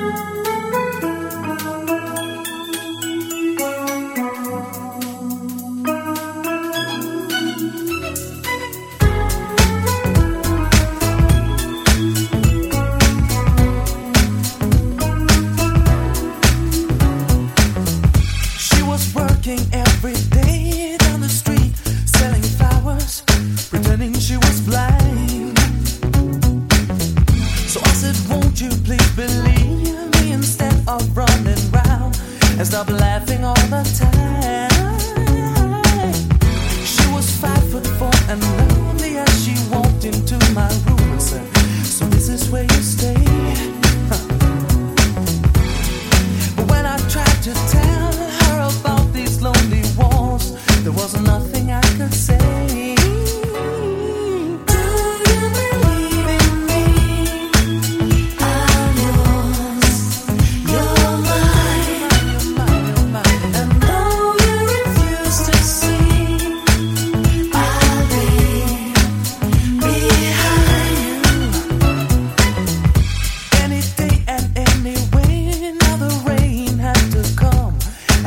Música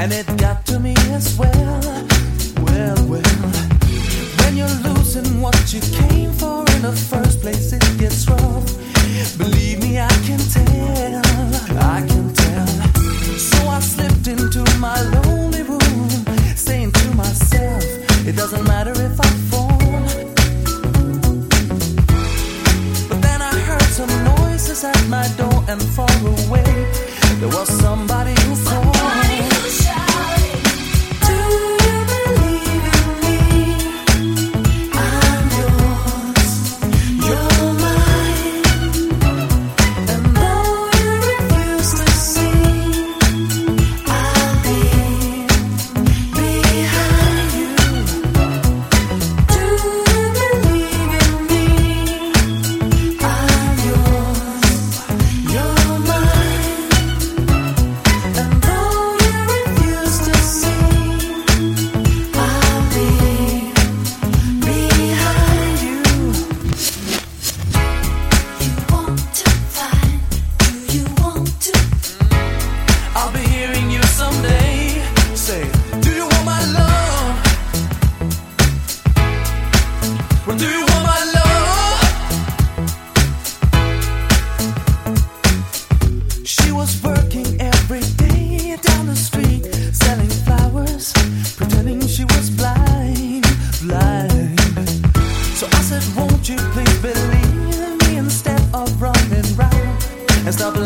and it got to me as well. Well, well, when you're losing what you came for in the first place, it gets rough. Believe me, I can tell, I can tell. So I slipped into my lonely room, saying to myself, it doesn't matter if I fall. But then I heard some noises at my door, and far away there was some.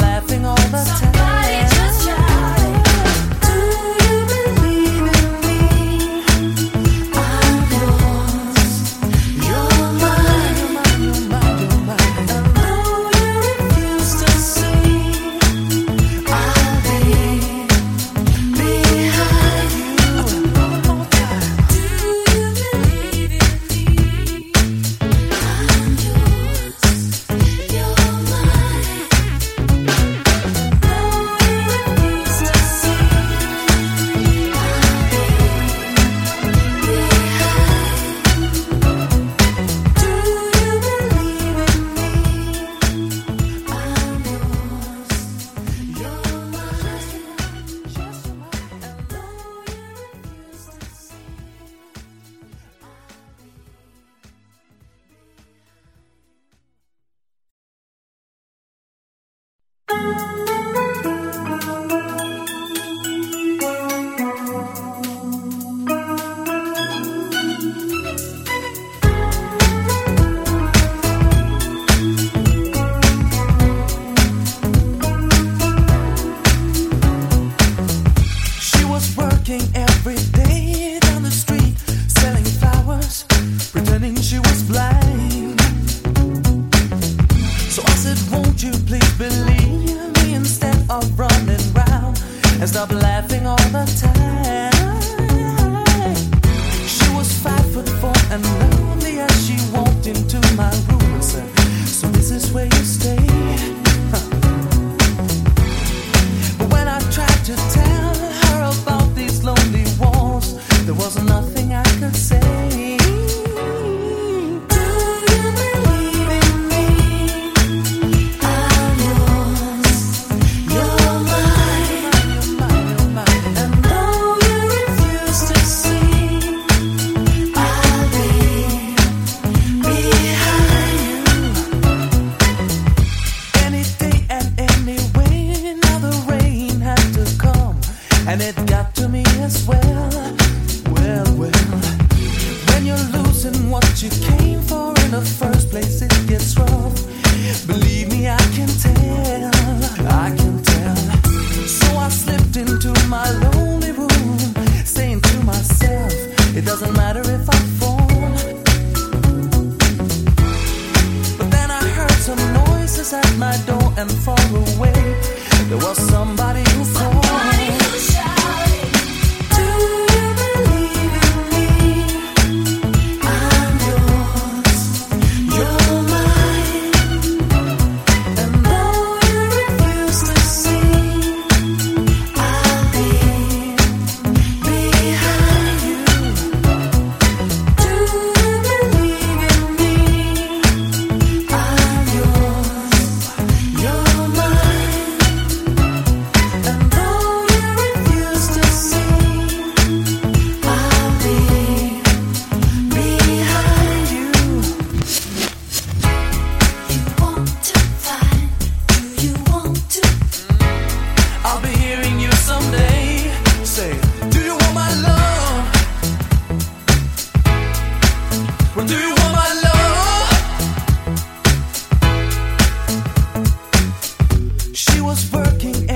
laughing all the Somebody time. And it got to me as well, well, well. When you're losing what you came for in the first place, it gets rough. Believe me, I can tell, I can tell. So I slipped into my lonely room, saying to myself, it doesn't matter if I fall. But then I heard some noises at my door, and far away, there was somebody. She was working